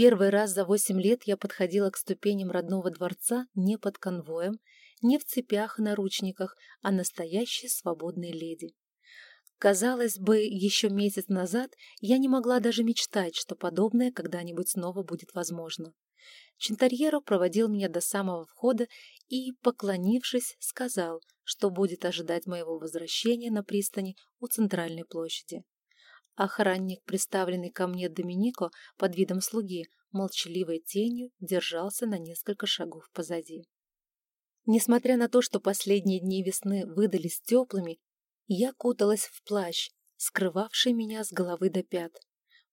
первый раз за восемь лет я подходила к ступеням родного дворца не под конвоем, не в цепях и наручниках, а настоящей свободной леди. Казалось бы, еще месяц назад я не могла даже мечтать, что подобное когда-нибудь снова будет возможно. Чинтарьеро проводил меня до самого входа и, поклонившись, сказал, что будет ожидать моего возвращения на пристани у центральной площади. Охранник, представленный ко мне Доминико под видом слуги, молчаливой тенью держался на несколько шагов позади. Несмотря на то, что последние дни весны выдались теплыми, я куталась в плащ, скрывавший меня с головы до пят.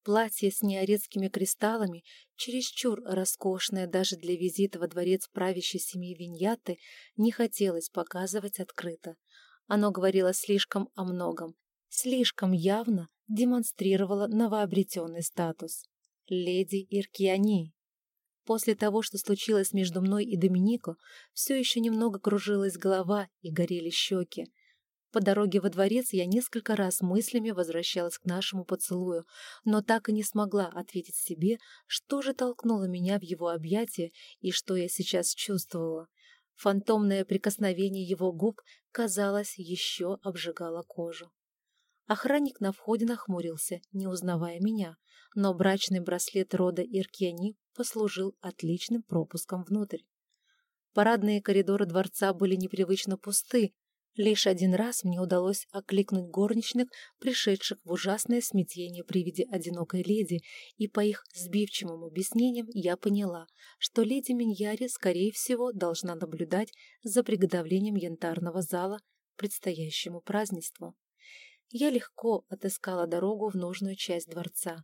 Платье с неорецкими кристаллами, чересчур роскошное даже для визита во дворец правящей семьи Виньяты, не хотелось показывать открыто. Оно говорило слишком о многом, слишком явно демонстрировало новообретенный статус. Леди Иркиани. После того, что случилось между мной и Доминико, все еще немного кружилась голова и горели щеки. По дороге во дворец я несколько раз мыслями возвращалась к нашему поцелую, но так и не смогла ответить себе, что же толкнуло меня в его объятия и что я сейчас чувствовала. Фантомное прикосновение его губ, казалось, еще обжигало кожу. Охранник на входе нахмурился, не узнавая меня, но брачный браслет рода Иркиани послужил отличным пропуском внутрь. Парадные коридоры дворца были непривычно пусты, Лишь один раз мне удалось окликнуть горничных, пришедших в ужасное смятение при виде одинокой леди, и по их сбивчивым объяснениям я поняла, что леди Миньяри, скорее всего, должна наблюдать за приготовлением янтарного зала предстоящему празднеству. Я легко отыскала дорогу в нужную часть дворца.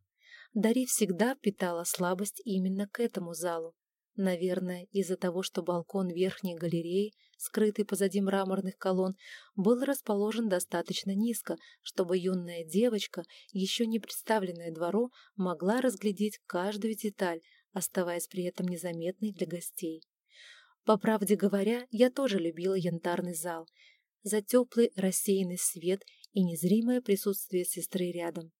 Дари всегда питала слабость именно к этому залу, Наверное, из-за того, что балкон верхней галереи, скрытый позади мраморных колонн, был расположен достаточно низко, чтобы юная девочка, еще не представленная двору, могла разглядеть каждую деталь, оставаясь при этом незаметной для гостей. По правде говоря, я тоже любила янтарный зал за теплый рассеянный свет и незримое присутствие сестры рядом.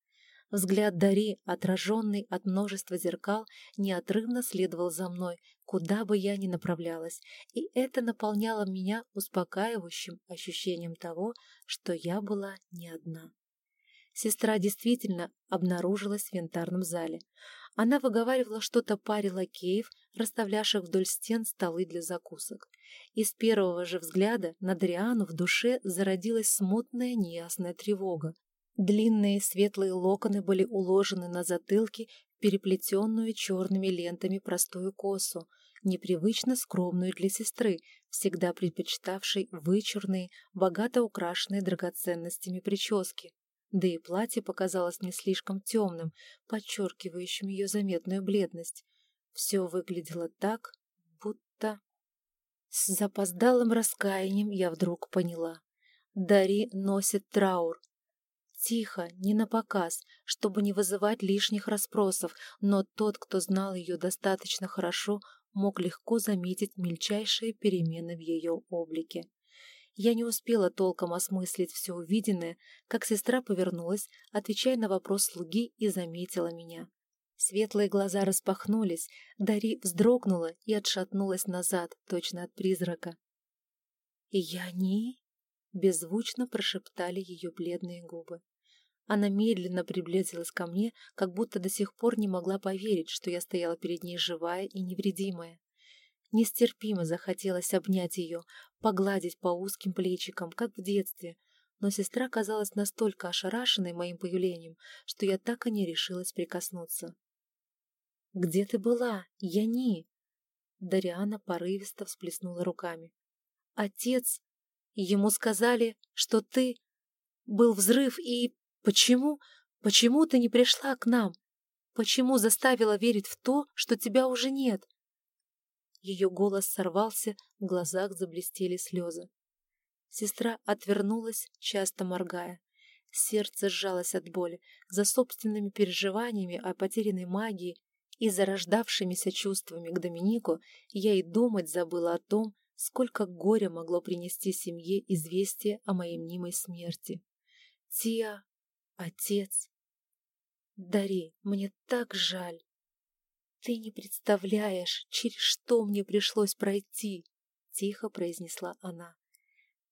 Взгляд Дари, отраженный от множества зеркал, неотрывно следовал за мной, куда бы я ни направлялась, и это наполняло меня успокаивающим ощущением того, что я была не одна. Сестра действительно обнаружилась в янтарном зале. Она выговаривала что-то паре лакеев, расставлявших вдоль стен столы для закусок. И с первого же взгляда на Дриану в душе зародилась смутная неясная тревога, Длинные светлые локоны были уложены на затылке в переплетенную черными лентами простую косу, непривычно скромную для сестры, всегда предпочитавшей вычурные, богато украшенные драгоценностями прически. Да и платье показалось не слишком темным, подчеркивающим ее заметную бледность. Все выглядело так. С запоздалым раскаянием я вдруг поняла. Дари носит траур, Тихо, не на показ, чтобы не вызывать лишних расспросов, но тот, кто знал ее достаточно хорошо, мог легко заметить мельчайшие перемены в ее облике. Я не успела толком осмыслить все увиденное, как сестра повернулась, отвечая на вопрос слуги, и заметила меня. Светлые глаза распахнулись, Дари вздрогнула и отшатнулась назад, точно от призрака. «Я не...» — беззвучно прошептали ее бледные губы. Она медленно приблизилась ко мне, как будто до сих пор не могла поверить, что я стояла перед ней живая и невредимая. Нестерпимо захотелось обнять ее, погладить по узким плечикам, как в детстве, но сестра казалась настолько ошарашенной моим появлением, что я так и не решилась прикоснуться. «Где ты была? Я не...» Дариана порывисто всплеснула руками. «Отец! Ему сказали, что ты... Был взрыв и... Почему? Почему ты не пришла к нам? Почему заставила верить в то, что тебя уже нет? Ее голос сорвался, в глазах заблестели слезы. Сестра отвернулась, часто моргая. Сердце сжалось от боли. За собственными переживаниями о потерянной магии и зарождавшимися чувствами к Доминику я и думать забыла о том, сколько горя могло принести семье известие о моей мнимой смерти. Тия Отец. Дари, мне так жаль. «Ты не представляешь, через что мне пришлось пройти!» — тихо произнесла она.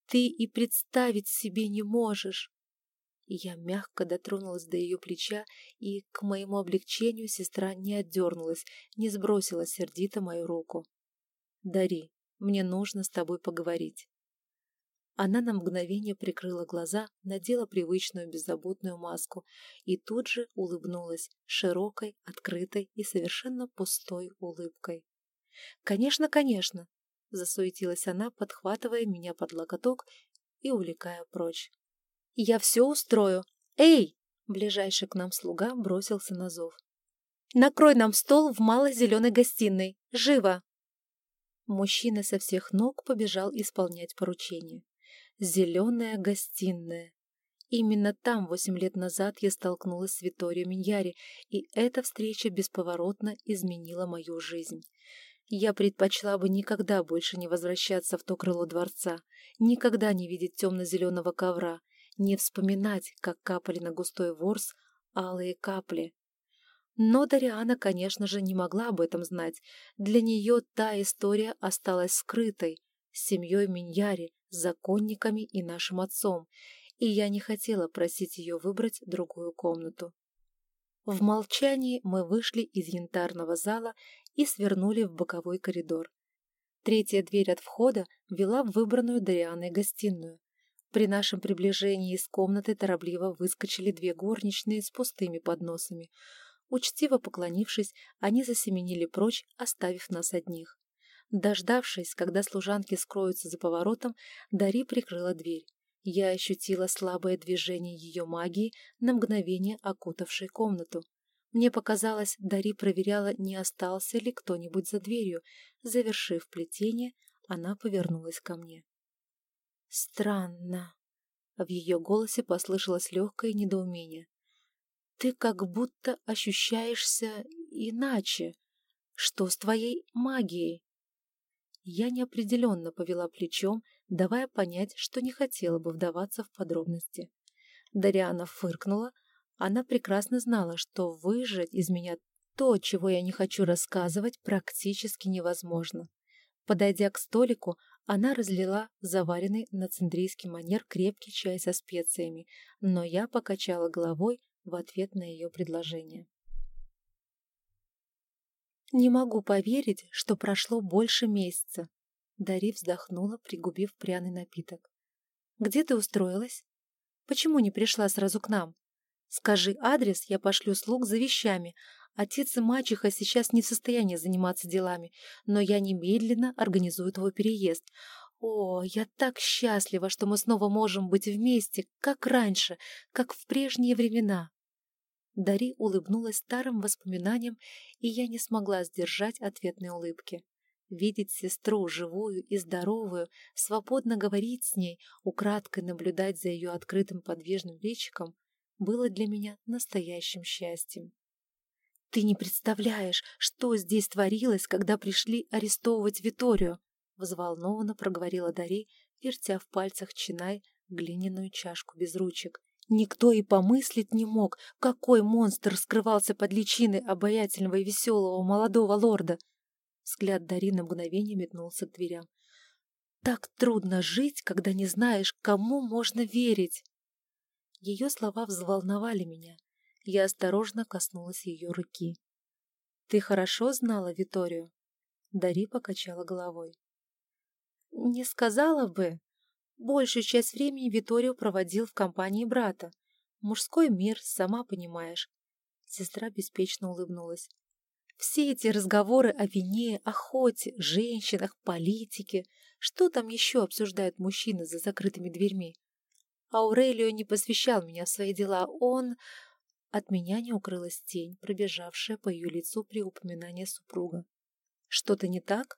«Ты и представить себе не можешь!» Я мягко дотронулась до ее плеча, и, к моему облегчению, сестра не отдернулась, не сбросила сердито мою руку. «Дари, мне нужно с тобой поговорить». Она на мгновение прикрыла глаза, надела привычную беззаботную маску и тут же улыбнулась широкой, открытой и совершенно пустой улыбкой. «Конечно, конечно!» — засуетилась она, подхватывая меня под локоток и увлекая прочь. «Я все устрою! Эй!» — ближайший к нам слуга бросился на зов. «Накрой нам стол в малой зеленой гостиной! Живо!» Мужчина со всех ног побежал исполнять поручение. Зеленая гостиная. Именно там восемь лет назад я столкнулась с Виторио Миньяри, и эта встреча бесповоротно изменила мою жизнь. Я предпочла бы никогда больше не возвращаться в то крыло дворца, никогда не видеть темно-зеленого ковра, не вспоминать, как капали на густой ворс алые капли. Но Дариана, конечно же, не могла об этом знать. Для нее та история осталась скрытой, с семьей Миньяри, законниками и нашим отцом, и я не хотела просить ее выбрать другую комнату. В молчании мы вышли из янтарного зала и свернули в боковой коридор. Третья дверь от входа вела в выбранную Дарианой гостиную. При нашем приближении из комнаты торопливо выскочили две горничные с пустыми подносами. Учтиво поклонившись, они засеменили прочь, оставив нас одних. Дождавшись, когда служанки скроются за поворотом, Дари прикрыла дверь. Я ощутила слабое движение ее магии, на мгновение окутавшей комнату. Мне показалось, Дари проверяла, не остался ли кто-нибудь за дверью. Завершив плетение, она повернулась ко мне. «Странно». В ее голосе послышалось легкое недоумение. «Ты как будто ощущаешься иначе. Что с твоей магией?» Я неопределенно повела плечом, давая понять, что не хотела бы вдаваться в подробности. Дариана фыркнула. Она прекрасно знала, что выжать из меня то, чего я не хочу рассказывать, практически невозможно. Подойдя к столику, она разлила заваренный на цендрийский манер крепкий чай со специями, но я покачала головой в ответ на ее предложение. «Не могу поверить, что прошло больше месяца», — Дари вздохнула, пригубив пряный напиток. «Где ты устроилась? Почему не пришла сразу к нам? Скажи адрес, я пошлю слуг за вещами. Отец и мачеха сейчас не в состоянии заниматься делами, но я немедленно организую твой переезд. О, я так счастлива, что мы снова можем быть вместе, как раньше, как в прежние времена». Дари улыбнулась старым воспоминаниям, и я не смогла сдержать ответной улыбки. Видеть сестру живую и здоровую, свободно говорить с ней, украдкой наблюдать за ее открытым подвижным личиком, было для меня настоящим счастьем. «Ты не представляешь, что здесь творилось, когда пришли арестовывать Виторию!» взволнованно проговорила Дари, вертя в пальцах чинай глиняную чашку без ручек. Никто и помыслить не мог, какой монстр скрывался под личиной обаятельного и веселого молодого лорда. Взгляд Дари на мгновение метнулся к дверям. «Так трудно жить, когда не знаешь, кому можно верить!» Ее слова взволновали меня. Я осторожно коснулась ее руки. «Ты хорошо знала Виторию?» Дари покачала головой. «Не сказала бы, Большую часть времени Виторио проводил в компании брата. Мужской мир, сама понимаешь. Сестра беспечно улыбнулась. Все эти разговоры о вине, охоте, женщинах, политике. Что там еще обсуждают мужчины за закрытыми дверьми? Аурелио не посвящал меня в свои дела. Он... От меня не укрылась тень, пробежавшая по ее лицу при упоминании супруга. Что-то не так?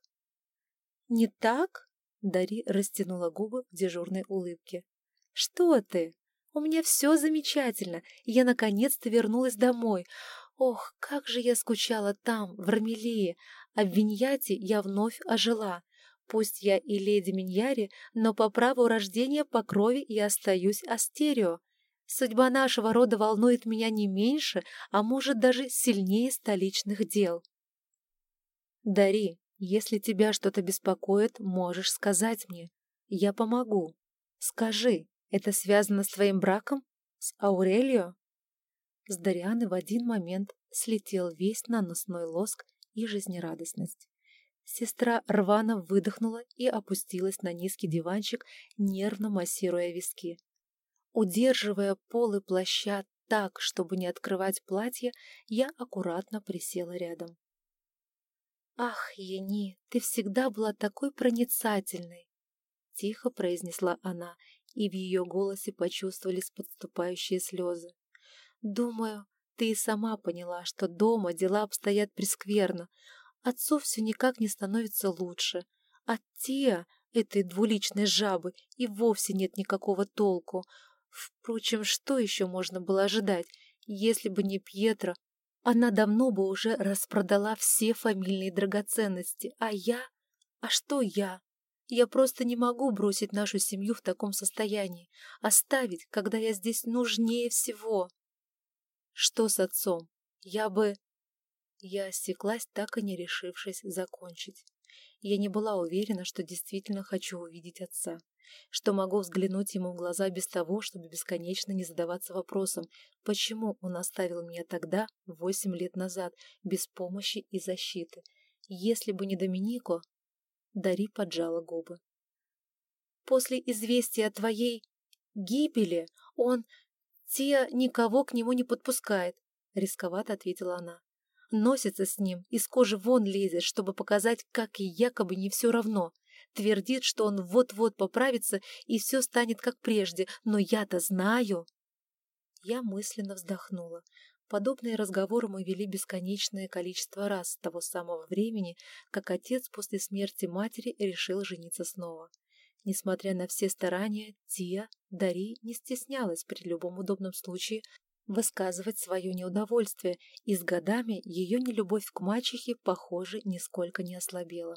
Не так? Дари растянула губы в дежурной улыбке. «Что ты? У меня все замечательно, я наконец-то вернулась домой. Ох, как же я скучала там, в Рамелии, а в Виньяте я вновь ожила. Пусть я и леди Миньяри, но по праву рождения по крови я остаюсь Астерио. Судьба нашего рода волнует меня не меньше, а может даже сильнее столичных дел». Дари, если тебя что-то беспокоит, можешь сказать мне. Я помогу. Скажи, это связано с твоим браком? С Аурелио? С Дарианы в один момент слетел весь наносной лоск и жизнерадостность. Сестра рвано выдохнула и опустилась на низкий диванчик, нервно массируя виски. Удерживая полы плаща так, чтобы не открывать платье, я аккуратно присела рядом. «Ах, Ени, ты всегда была такой проницательной!» — тихо произнесла она, и в ее голосе почувствовались подступающие слезы. «Думаю, ты и сама поняла, что дома дела обстоят прескверно. Отцу все никак не становится лучше. От Тия, этой двуличной жабы, и вовсе нет никакого толку. Впрочем, что еще можно было ожидать, если бы не Пьетро? Она давно бы уже распродала все фамильные драгоценности, а я... А что я? Я просто не могу бросить нашу семью в таком состоянии, оставить, когда я здесь нужнее всего. Что с отцом? Я бы... Я осеклась, так и не решившись закончить. Я не была уверена, что действительно хочу увидеть отца, что могу взглянуть ему в глаза без того, чтобы бесконечно не задаваться вопросом, почему он оставил меня тогда, восемь лет назад, без помощи и защиты. Если бы не Доминико... Дари поджала губы. После известия о твоей гибели он... Тия никого к нему не подпускает, — рисковато ответила она носится с ним, из кожи вон лезет, чтобы показать, как и якобы не все равно. Твердит, что он вот-вот поправится и все станет как прежде, но я-то знаю. Я мысленно вздохнула. Подобные разговоры мы вели бесконечное количество раз с того самого времени, как отец после смерти матери решил жениться снова. Несмотря на все старания, Тия, Дари не стеснялась при любом удобном случае высказывать свое неудовольствие, и с годами ее нелюбовь к мачехе, похоже, нисколько не ослабела.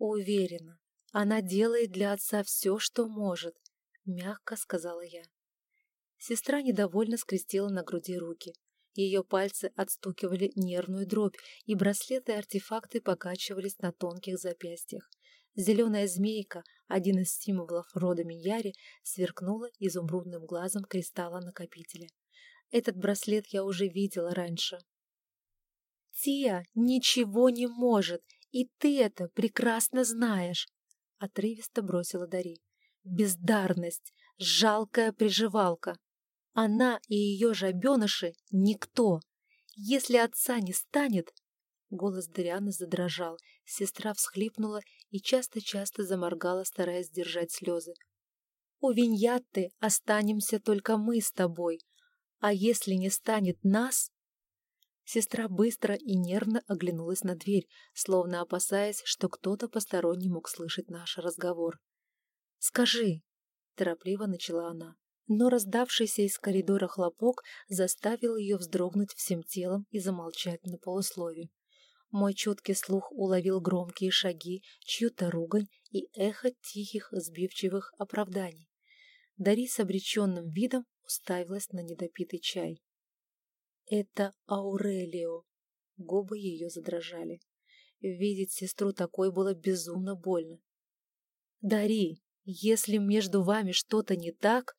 «Уверена, она делает для отца все, что может», — мягко сказала я. Сестра недовольно скрестила на груди руки. Ее пальцы отстукивали нервную дробь, и браслеты-артефакты покачивались на тонких запястьях. Зеленая змейка, один из символов рода Миньяри, сверкнула изумрудным глазом кристалла накопителя. Этот браслет я уже видела раньше. «Тия ничего не может, и ты это прекрасно знаешь!» — отрывисто бросила Дари. «Бездарность, жалкая приживалка. Она и ее жабеныши — никто. Если отца не станет, Голос Дарианы задрожал, сестра всхлипнула и часто-часто заморгала, стараясь сдержать слезы. «У Виньятты останемся только мы с тобой, а если не станет нас...» Сестра быстро и нервно оглянулась на дверь, словно опасаясь, что кто-то посторонний мог слышать наш разговор. «Скажи!» — торопливо начала она, но раздавшийся из коридора хлопок заставил ее вздрогнуть всем телом и замолчать на полуслове. Мой чуткий слух уловил громкие шаги, чью-то ругань и эхо тихих, сбивчивых оправданий. Дари с обреченным видом уставилась на недопитый чай. «Это Аурелио!» Губы ее задрожали. Видеть сестру такой было безумно больно. «Дари, если между вами что-то не так...»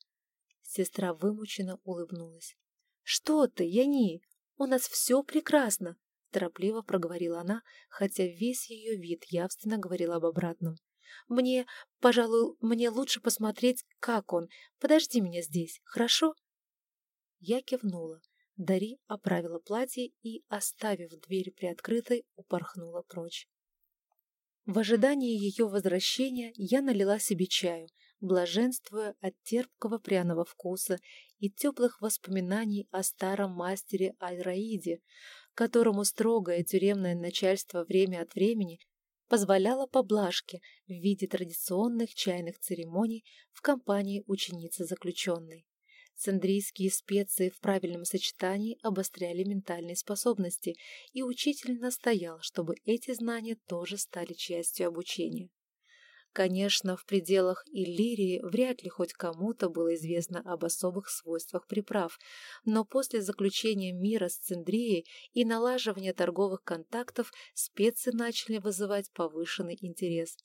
Сестра вымученно улыбнулась. «Что ты, Яни? У нас все прекрасно торопливо проговорила она, хотя весь ее вид явственно говорил об обратном. «Мне, пожалуй, мне лучше посмотреть, как он. Подожди меня здесь, хорошо?» Я кивнула. Дари оправила платье и, оставив дверь приоткрытой, упорхнула прочь. В ожидании ее возвращения я налила себе чаю, блаженствуя от терпкого пряного вкуса и теплых воспоминаний о старом мастере Айраиде, которому строгое тюремное начальство время от времени позволяло поблажки в виде традиционных чайных церемоний в компании ученицы заключенной. Цендрийские специи в правильном сочетании обостряли ментальные способности, и учитель настоял, чтобы эти знания тоже стали частью обучения. Конечно, в пределах Иллирии вряд ли хоть кому-то было известно об особых свойствах приправ, но после заключения мира с Цендрией и налаживания торговых контактов специи начали вызывать повышенный интерес.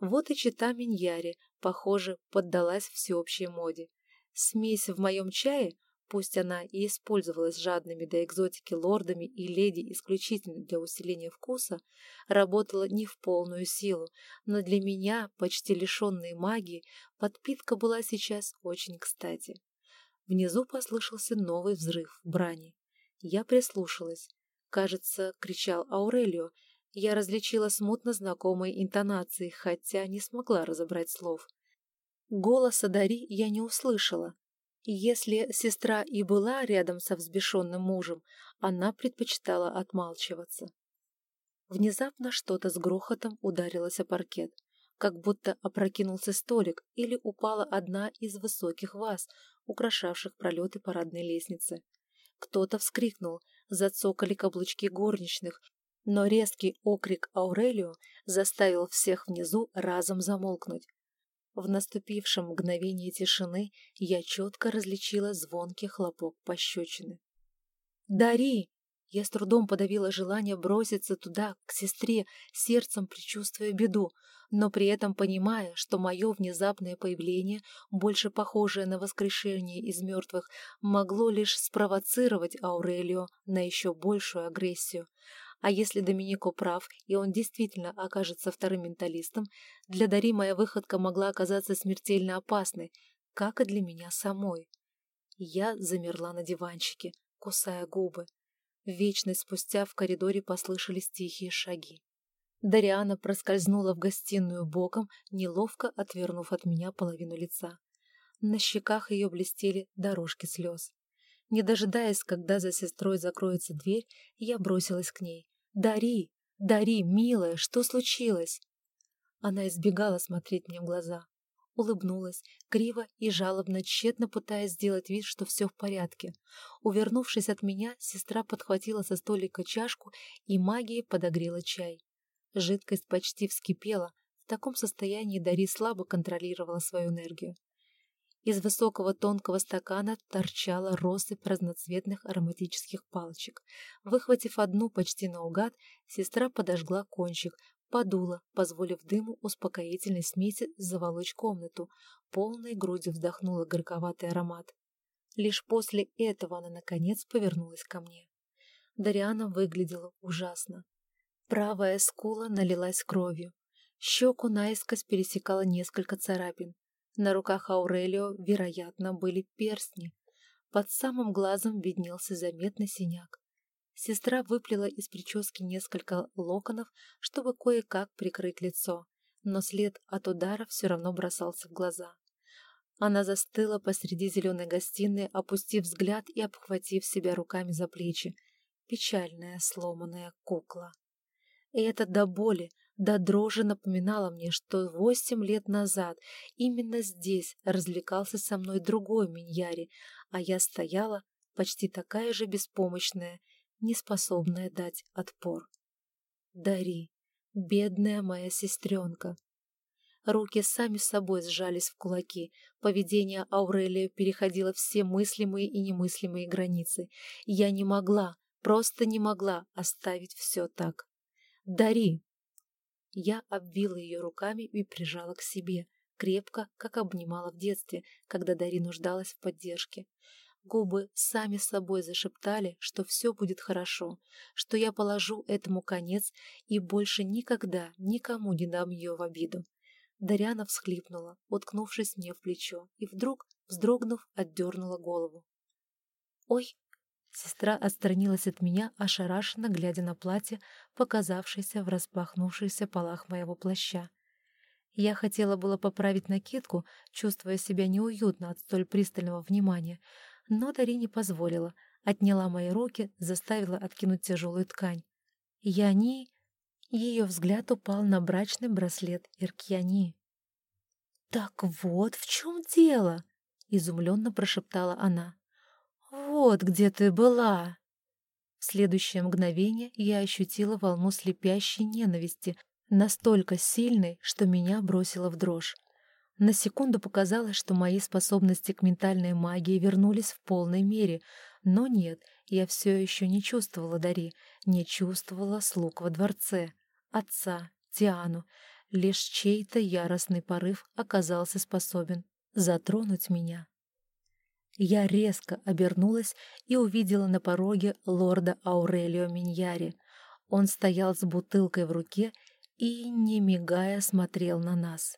Вот и чита Миньяри, похоже, поддалась всеобщей моде. Смесь в моем чае Пусть она и использовалась жадными до экзотики лордами и леди исключительно для усиления вкуса, работала не в полную силу, но для меня, почти лишенной магии, подпитка была сейчас очень кстати. Внизу послышался новый взрыв брани. Я прислушалась. Кажется, кричал Аурелио. Я различила смутно знакомые интонации, хотя не смогла разобрать слов. Голоса Дари я не услышала, если сестра и была рядом со взбешенным мужем, она предпочитала отмалчиваться. Внезапно что-то с грохотом ударилось о паркет, как будто опрокинулся столик или упала одна из высоких ваз, украшавших пролеты парадной лестницы. Кто-то вскрикнул, зацокали каблучки горничных, но резкий окрик Аурелио заставил всех внизу разом замолкнуть. В наступившем мгновении тишины я четко различила звонкий хлопок пощечины. «Дари!» Я с трудом подавила желание броситься туда, к сестре, сердцем предчувствуя беду, но при этом понимая, что мое внезапное появление, больше похожее на воскрешение из мертвых, могло лишь спровоцировать Аурелио на еще большую агрессию. А если Доминико прав, и он действительно окажется вторым менталистом, для Дари моя выходка могла оказаться смертельно опасной, как и для меня самой. Я замерла на диванчике, кусая губы. Вечность спустя в коридоре послышались тихие шаги. Дариана проскользнула в гостиную боком, неловко отвернув от меня половину лица. На щеках ее блестели дорожки слез. Не дожидаясь, когда за сестрой закроется дверь, я бросилась к ней. «Дари! Дари, милая, что случилось?» Она избегала смотреть мне в глаза. Улыбнулась, криво и жалобно, тщетно пытаясь сделать вид, что все в порядке. Увернувшись от меня, сестра подхватила со столика чашку и магией подогрела чай. Жидкость почти вскипела. В таком состоянии Дари слабо контролировала свою энергию. Из высокого тонкого стакана торчала россыпь разноцветных ароматических палочек. Выхватив одну почти наугад, сестра подожгла кончик, подула, позволив дыму успокоительной смеси заволочь комнату, полной грудью вздохнула горьковатый аромат. Лишь после этого она, наконец, повернулась ко мне. Дариана выглядела ужасно. Правая скула налилась кровью. Щеку наискось пересекала несколько царапин. На руках Аурелио, вероятно, были перстни. Под самым глазом виднелся заметный синяк. Сестра выплела из прически несколько локонов, чтобы кое-как прикрыть лицо, но след от удара все равно бросался в глаза. Она застыла посреди зеленой гостиной, опустив взгляд и обхватив себя руками за плечи. Печальная сломанная кукла. И это до боли, до дрожи напоминало мне, что восемь лет назад именно здесь развлекался со мной другой Миньяри, а я стояла почти такая же беспомощная, неспособная дать отпор. Дари, бедная моя сестренка. Руки сами собой сжались в кулаки. Поведение Аурелия переходило все мыслимые и немыслимые границы. Я не могла, просто не могла оставить все так. Дари, я обвила ее руками и прижала к себе, крепко, как обнимала в детстве, когда Дари нуждалась в поддержке. Губы сами собой зашептали, что все будет хорошо, что я положу этому конец и больше никогда никому не дам ее в обиду. Даряна всхлипнула, уткнувшись мне в плечо, и вдруг, вздрогнув, отдернула голову. «Ой!» Сестра отстранилась от меня, ошарашенно глядя на платье, показавшееся в распахнувшихся полах моего плаща. Я хотела было поправить накидку, чувствуя себя неуютно от столь пристального внимания, но Дари не позволила, отняла мои руки, заставила откинуть тяжелую ткань. Яни... Ее взгляд упал на брачный браслет Иркьяни. «Так вот в чем дело!» — изумленно прошептала она. «Вот где ты была!» В следующее мгновение я ощутила волну слепящей ненависти, Настолько сильной, что меня бросило в дрожь. На секунду показалось, что мои способности к ментальной магии вернулись в полной мере, но нет, я все еще не чувствовала Дари, не чувствовала слуг во дворце, отца, Тиану. Лишь чей-то яростный порыв оказался способен затронуть меня. Я резко обернулась и увидела на пороге лорда Аурелио Миньяри. Он стоял с бутылкой в руке и, не мигая, смотрел на нас.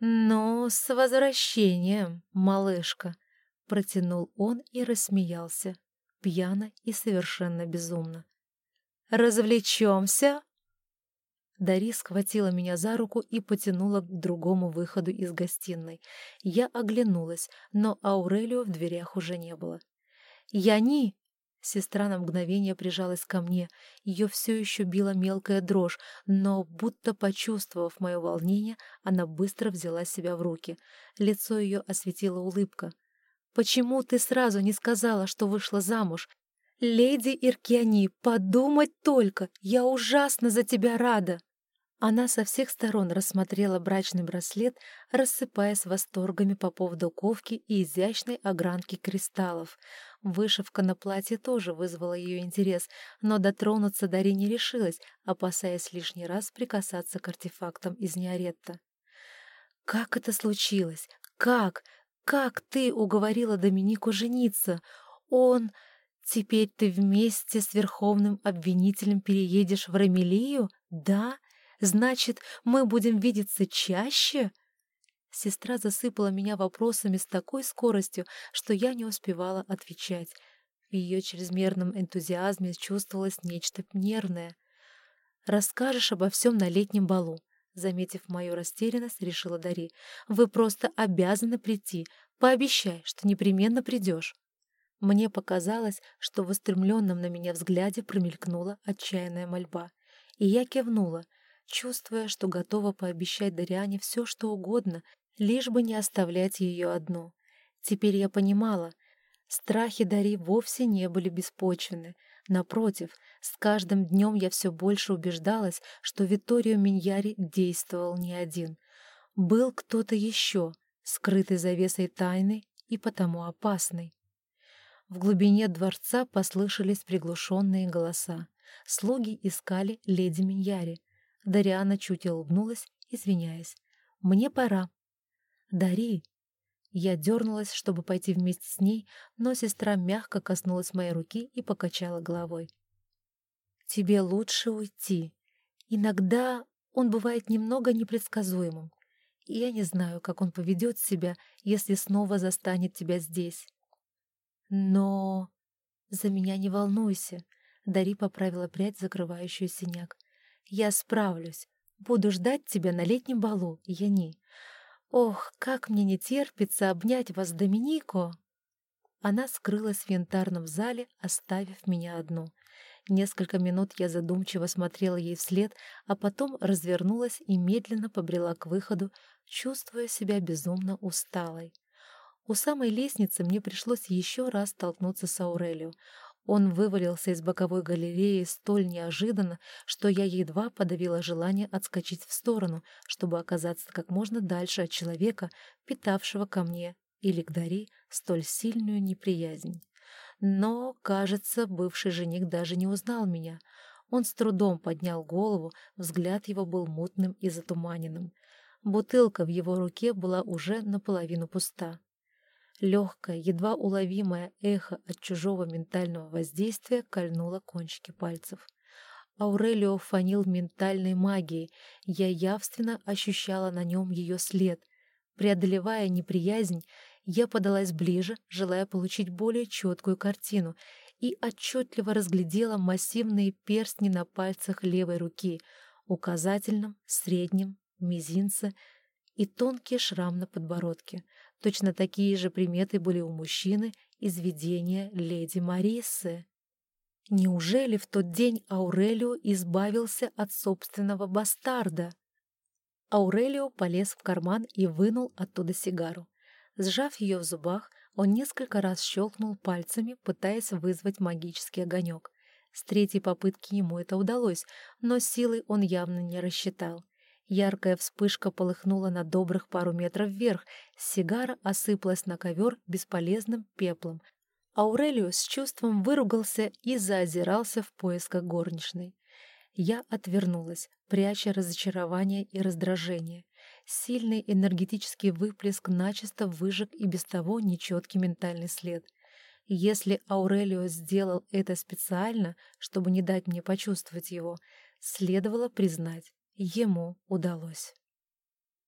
«Ну, с возвращением, малышка!» — протянул он и рассмеялся, пьяно и совершенно безумно. «Развлечемся?» Дари схватила меня за руку и потянула к другому выходу из гостиной. Я оглянулась, но Аурелио в дверях уже не было. «Яни!» Сестра на мгновение прижалась ко мне. Ее все еще била мелкая дрожь, но, будто почувствовав мое волнение, она быстро взяла себя в руки. Лицо ее осветила улыбка. «Почему ты сразу не сказала, что вышла замуж? Леди Иркиани, подумать только! Я ужасно за тебя рада!» Она со всех сторон рассмотрела брачный браслет, рассыпаясь восторгами по поводу ковки и изящной огранки кристаллов. Вышивка на платье тоже вызвала ее интерес, но дотронуться Дари не решилась, опасаясь лишний раз прикасаться к артефактам из Неоретта. «Как это случилось? Как? Как ты уговорила Доминику жениться? Он... Теперь ты вместе с верховным обвинителем переедешь в Рамелию? Да?» Значит, мы будем видеться чаще?» Сестра засыпала меня вопросами с такой скоростью, что я не успевала отвечать. В ее чрезмерном энтузиазме чувствовалось нечто нервное. «Расскажешь обо всем на летнем балу», — заметив мою растерянность, решила Дари. «Вы просто обязаны прийти. Пообещай, что непременно придешь». Мне показалось, что в устремленном на меня взгляде промелькнула отчаянная мольба. И я кивнула — чувствуя, что готова пообещать Дариане все, что угодно, лишь бы не оставлять ее одну. Теперь я понимала, страхи Дари вовсе не были беспочвены. Напротив, с каждым днем я все больше убеждалась, что Виторио Миньяри действовал не один. Был кто-то еще, скрытый завесой тайны и потому опасный. В глубине дворца послышались приглушенные голоса. Слуги искали леди Миньяри. Дариана чуть улыбнулась, извиняясь. «Мне пора». «Дари!» Я дернулась, чтобы пойти вместе с ней, но сестра мягко коснулась моей руки и покачала головой. «Тебе лучше уйти. Иногда он бывает немного непредсказуемым, и я не знаю, как он поведет себя, если снова застанет тебя здесь. Но... За меня не волнуйся», — Дари поправила прядь, закрывающую синяк. Я справлюсь. Буду ждать тебя на летнем балу, Яни. Ох, как мне не терпится обнять вас, Доминико!» Она скрылась в янтарном зале, оставив меня одну. Несколько минут я задумчиво смотрела ей вслед, а потом развернулась и медленно побрела к выходу, чувствуя себя безумно усталой. У самой лестницы мне пришлось еще раз столкнуться с Аурелио. Он вывалился из боковой галереи столь неожиданно, что я едва подавила желание отскочить в сторону, чтобы оказаться как можно дальше от человека, питавшего ко мне или к Дари столь сильную неприязнь. Но, кажется, бывший жених даже не узнал меня. Он с трудом поднял голову, взгляд его был мутным и затуманенным. Бутылка в его руке была уже наполовину пуста. Легкое, едва уловимое эхо от чужого ментального воздействия кольнуло кончики пальцев. Аурелио фанил ментальной магией, я явственно ощущала на нем ее след. Преодолевая неприязнь, я подалась ближе, желая получить более четкую картину, и отчетливо разглядела массивные перстни на пальцах левой руки, указательном, среднем, мизинце и тонкий шрам на подбородке — Точно такие же приметы были у мужчины из видения леди Марисы. Неужели в тот день Аурелио избавился от собственного бастарда? Аурелио полез в карман и вынул оттуда сигару. Сжав ее в зубах, он несколько раз щелкнул пальцами, пытаясь вызвать магический огонек. С третьей попытки ему это удалось, но силы он явно не рассчитал. Яркая вспышка полыхнула на добрых пару метров вверх, сигара осыпалась на ковер бесполезным пеплом. Аурелио с чувством выругался и заозирался в поисках горничной. Я отвернулась, пряча разочарование и раздражение. Сильный энергетический выплеск начисто выжег и без того нечеткий ментальный след. Если Аурелио сделал это специально, чтобы не дать мне почувствовать его, следовало признать, ему удалось.